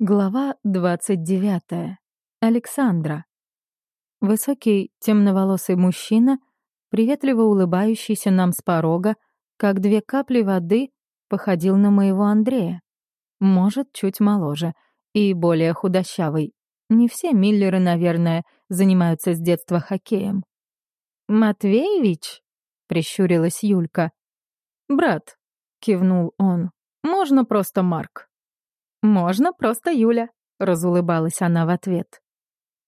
Глава 29. Александра. Высокий, темноволосый мужчина, приветливо улыбающийся нам с порога, как две капли воды, походил на моего Андрея. Может, чуть моложе и более худощавый. Не все Миллеры, наверное, занимаются с детства хоккеем. «Матвеевич?» — прищурилась Юлька. «Брат», — кивнул он, — «можно просто Марк». «Можно просто Юля», — разулыбалась она в ответ.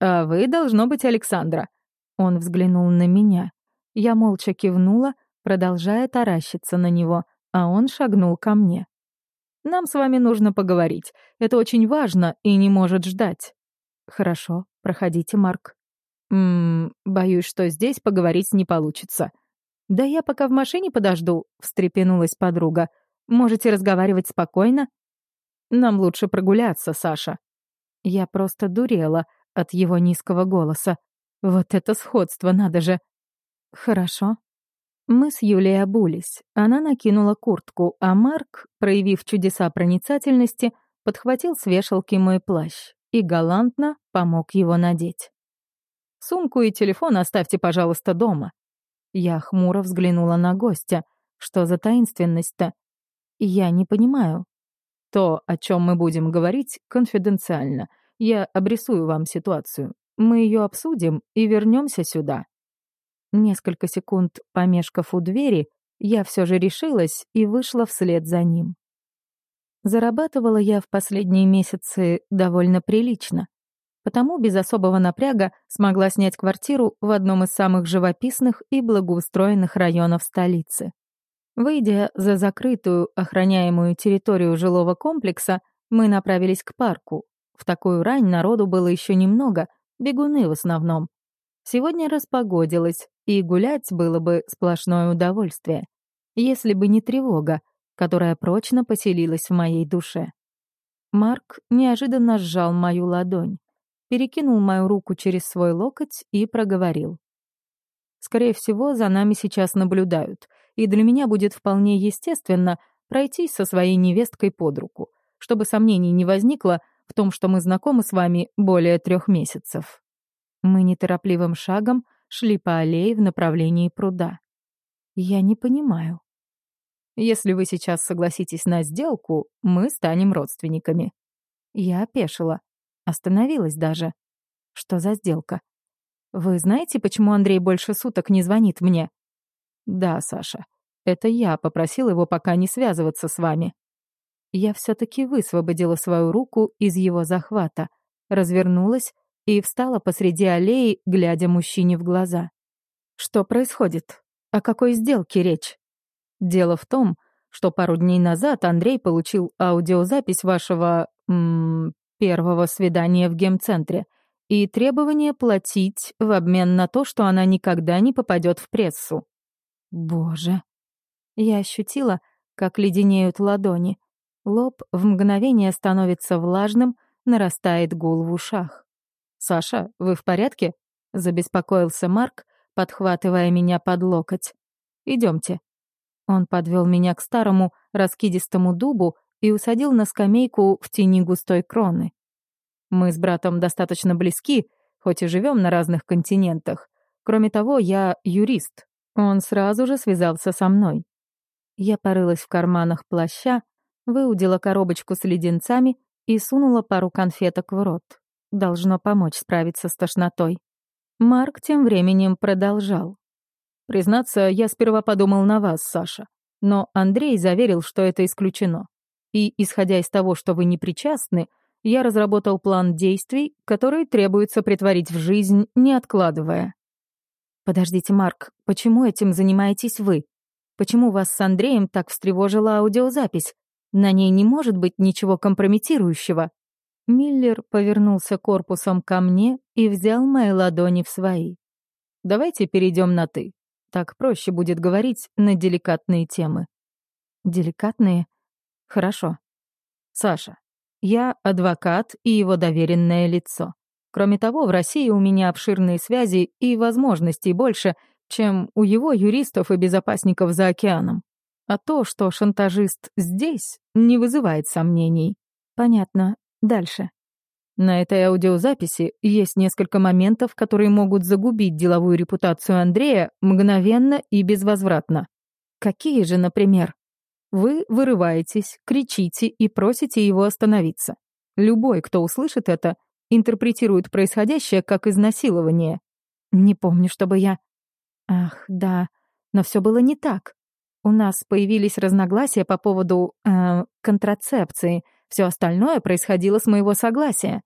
«А вы, должно быть, Александра». Он взглянул на меня. Я молча кивнула, продолжая таращиться на него, а он шагнул ко мне. «Нам с вами нужно поговорить. Это очень важно и не может ждать». «Хорошо, проходите, Марк». «Ммм, боюсь, что здесь поговорить не получится». «Да я пока в машине подожду», — встрепенулась подруга. «Можете разговаривать спокойно?» Нам лучше прогуляться, Саша». Я просто дурела от его низкого голоса. Вот это сходство, надо же. Хорошо. Мы с Юлей обулись. Она накинула куртку, а Марк, проявив чудеса проницательности, подхватил с вешалки мой плащ и галантно помог его надеть. «Сумку и телефон оставьте, пожалуйста, дома». Я хмуро взглянула на гостя. Что за таинственность-то? Я не понимаю. То, о чем мы будем говорить, конфиденциально. Я обрисую вам ситуацию. Мы ее обсудим и вернемся сюда. Несколько секунд помешкав у двери, я все же решилась и вышла вслед за ним. Зарабатывала я в последние месяцы довольно прилично, потому без особого напряга смогла снять квартиру в одном из самых живописных и благоустроенных районов столицы. Выйдя за закрытую, охраняемую территорию жилого комплекса, мы направились к парку. В такую рань народу было еще немного, бегуны в основном. Сегодня распогодилось, и гулять было бы сплошное удовольствие, если бы не тревога, которая прочно поселилась в моей душе. Марк неожиданно сжал мою ладонь, перекинул мою руку через свой локоть и проговорил. «Скорее всего, за нами сейчас наблюдают — и для меня будет вполне естественно пройтись со своей невесткой под руку, чтобы сомнений не возникло в том, что мы знакомы с вами более трех месяцев. Мы неторопливым шагом шли по аллее в направлении пруда. Я не понимаю. Если вы сейчас согласитесь на сделку, мы станем родственниками. Я опешила. Остановилась даже. Что за сделка? Вы знаете, почему Андрей больше суток не звонит мне? «Да, Саша. Это я попросил его пока не связываться с вами». Я все-таки высвободила свою руку из его захвата, развернулась и встала посреди аллеи, глядя мужчине в глаза. «Что происходит? О какой сделке речь?» «Дело в том, что пару дней назад Андрей получил аудиозапись вашего... М -м, первого свидания в гемцентре и требование платить в обмен на то, что она никогда не попадет в прессу. Боже. Я ощутила, как леденеют ладони. Лоб в мгновение становится влажным, нарастает гул в ушах. «Саша, вы в порядке?» — забеспокоился Марк, подхватывая меня под локоть. Идемте. Он подвел меня к старому раскидистому дубу и усадил на скамейку в тени густой кроны. Мы с братом достаточно близки, хоть и живем на разных континентах. Кроме того, я юрист, он сразу же связался со мной. Я порылась в карманах плаща, выудила коробочку с леденцами и сунула пару конфеток в рот. Должно помочь справиться с тошнотой. Марк тем временем продолжал. «Признаться, я сперва подумал на вас, Саша. Но Андрей заверил, что это исключено. И, исходя из того, что вы не причастны, я разработал план действий, который требуется притворить в жизнь, не откладывая. «Подождите, Марк, почему этим занимаетесь вы? Почему вас с Андреем так встревожила аудиозапись? На ней не может быть ничего компрометирующего». Миллер повернулся корпусом ко мне и взял мои ладони в свои. «Давайте перейдем на «ты». Так проще будет говорить на деликатные темы». «Деликатные? Хорошо. Саша, я адвокат и его доверенное лицо. Кроме того, в России у меня обширные связи и возможностей больше, чем у его юристов и безопасников за океаном. А то, что шантажист здесь, не вызывает сомнений. Понятно. Дальше. На этой аудиозаписи есть несколько моментов, которые могут загубить деловую репутацию Андрея мгновенно и безвозвратно. Какие же, например? Вы вырываетесь, кричите и просите его остановиться. Любой, кто услышит это, интерпретирует происходящее как изнасилование. Не помню, чтобы я... Ах, да, но все было не так. У нас появились разногласия по поводу э, контрацепции. Все остальное происходило с моего согласия.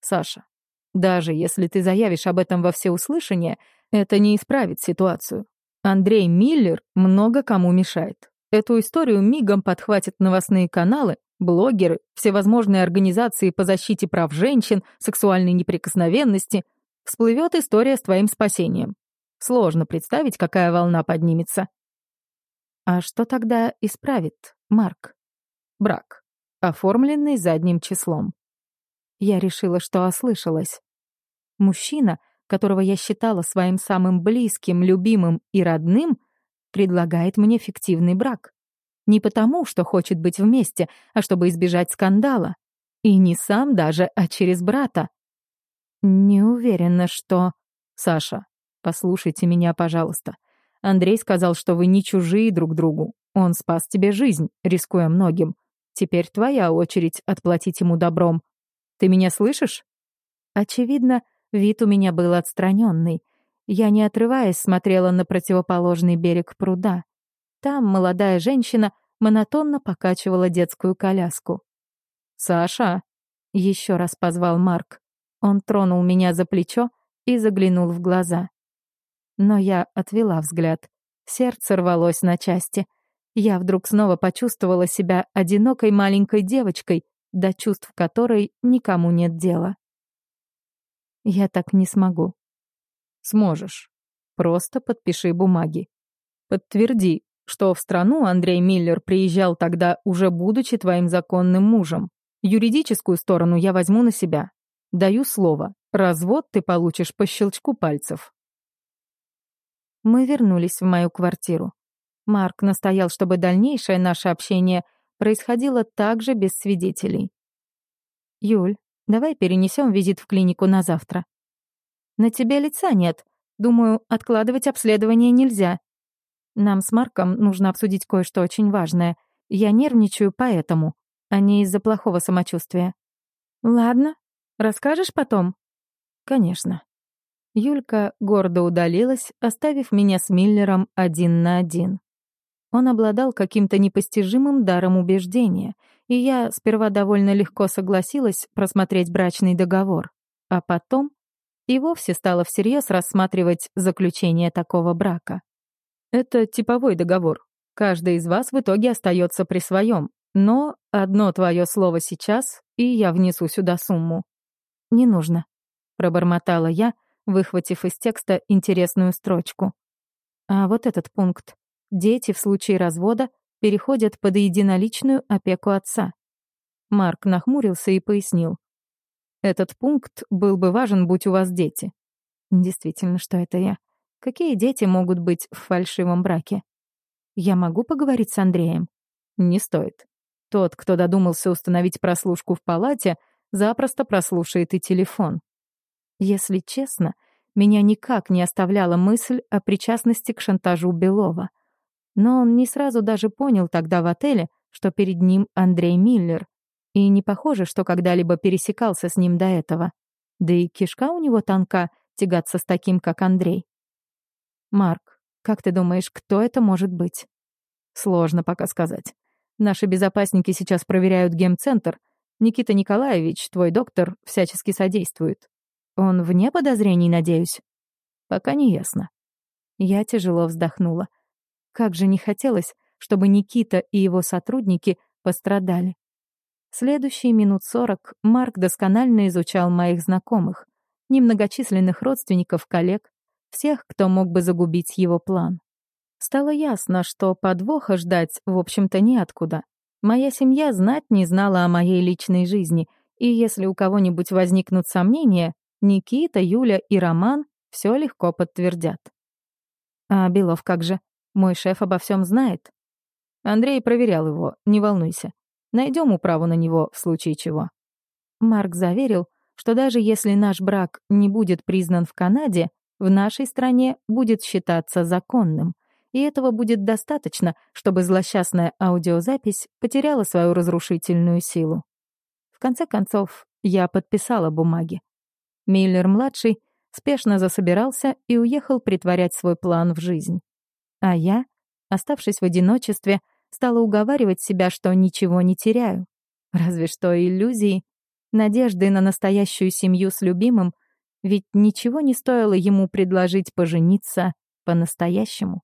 Саша, даже если ты заявишь об этом во всеуслышание, это не исправит ситуацию. Андрей Миллер много кому мешает. Эту историю мигом подхватят новостные каналы, блогеры, всевозможные организации по защите прав женщин, сексуальной неприкосновенности. Всплывет история с твоим спасением. Сложно представить, какая волна поднимется. А что тогда исправит Марк? Брак, оформленный задним числом. Я решила, что ослышалась. Мужчина, которого я считала своим самым близким, любимым и родным, предлагает мне фиктивный брак. Не потому, что хочет быть вместе, а чтобы избежать скандала. И не сам даже, а через брата. Не уверена, что... Саша, послушайте меня, пожалуйста. Андрей сказал, что вы не чужие друг другу. Он спас тебе жизнь, рискуя многим. Теперь твоя очередь отплатить ему добром. Ты меня слышишь? Очевидно, вид у меня был отстраненный. Я, не отрываясь, смотрела на противоположный берег пруда. Там молодая женщина монотонно покачивала детскую коляску. «Саша!» — еще раз позвал Марк. Он тронул меня за плечо и заглянул в глаза. Но я отвела взгляд. Сердце рвалось на части. Я вдруг снова почувствовала себя одинокой маленькой девочкой, до чувств которой никому нет дела. Я так не смогу. Сможешь. Просто подпиши бумаги. Подтверди, что в страну Андрей Миллер приезжал тогда, уже будучи твоим законным мужем. Юридическую сторону я возьму на себя. Даю слово. Развод ты получишь по щелчку пальцев. Мы вернулись в мою квартиру. Марк настоял, чтобы дальнейшее наше общение — происходило также без свидетелей. «Юль, давай перенесем визит в клинику на завтра». «На тебе лица нет. Думаю, откладывать обследование нельзя. Нам с Марком нужно обсудить кое-что очень важное. Я нервничаю поэтому, а не из-за плохого самочувствия». «Ладно. Расскажешь потом?» «Конечно». Юлька гордо удалилась, оставив меня с Миллером один на один. Он обладал каким-то непостижимым даром убеждения, и я сперва довольно легко согласилась просмотреть брачный договор, а потом и вовсе стала всерьез рассматривать заключение такого брака. Это типовой договор. Каждый из вас в итоге остается при своем, но одно твое слово сейчас, и я внесу сюда сумму. Не нужно, пробормотала я, выхватив из текста интересную строчку. А вот этот пункт. Дети в случае развода переходят под единоличную опеку отца. Марк нахмурился и пояснил. Этот пункт был бы важен, будь у вас дети. Действительно, что это я? Какие дети могут быть в фальшивом браке? Я могу поговорить с Андреем? Не стоит. Тот, кто додумался установить прослушку в палате, запросто прослушает и телефон. Если честно, меня никак не оставляла мысль о причастности к шантажу Белова. Но он не сразу даже понял тогда в отеле, что перед ним Андрей Миллер, и не похоже, что когда-либо пересекался с ним до этого. Да и кишка у него тонка тягаться с таким, как Андрей. «Марк, как ты думаешь, кто это может быть?» «Сложно пока сказать. Наши безопасники сейчас проверяют гемцентр. Никита Николаевич, твой доктор, всячески содействует. Он вне подозрений, надеюсь?» «Пока не ясно». Я тяжело вздохнула. Как же не хотелось, чтобы Никита и его сотрудники пострадали. Следующие минут сорок Марк досконально изучал моих знакомых, немногочисленных родственников, коллег, всех, кто мог бы загубить его план. Стало ясно, что подвоха ждать, в общем-то, неоткуда. Моя семья знать не знала о моей личной жизни, и если у кого-нибудь возникнут сомнения, Никита, Юля и Роман все легко подтвердят. А Белов как же? Мой шеф обо всем знает. Андрей проверял его, не волнуйся. Найдем управу на него в случае чего. Марк заверил, что даже если наш брак не будет признан в Канаде, в нашей стране будет считаться законным. И этого будет достаточно, чтобы злосчастная аудиозапись потеряла свою разрушительную силу. В конце концов, я подписала бумаги. Миллер-младший спешно засобирался и уехал притворять свой план в жизнь. А я, оставшись в одиночестве, стала уговаривать себя, что ничего не теряю. Разве что иллюзии, надежды на настоящую семью с любимым, ведь ничего не стоило ему предложить пожениться по-настоящему.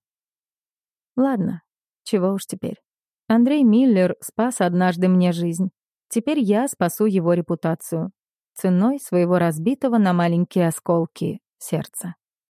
Ладно, чего уж теперь. Андрей Миллер спас однажды мне жизнь. Теперь я спасу его репутацию. Ценой своего разбитого на маленькие осколки сердца.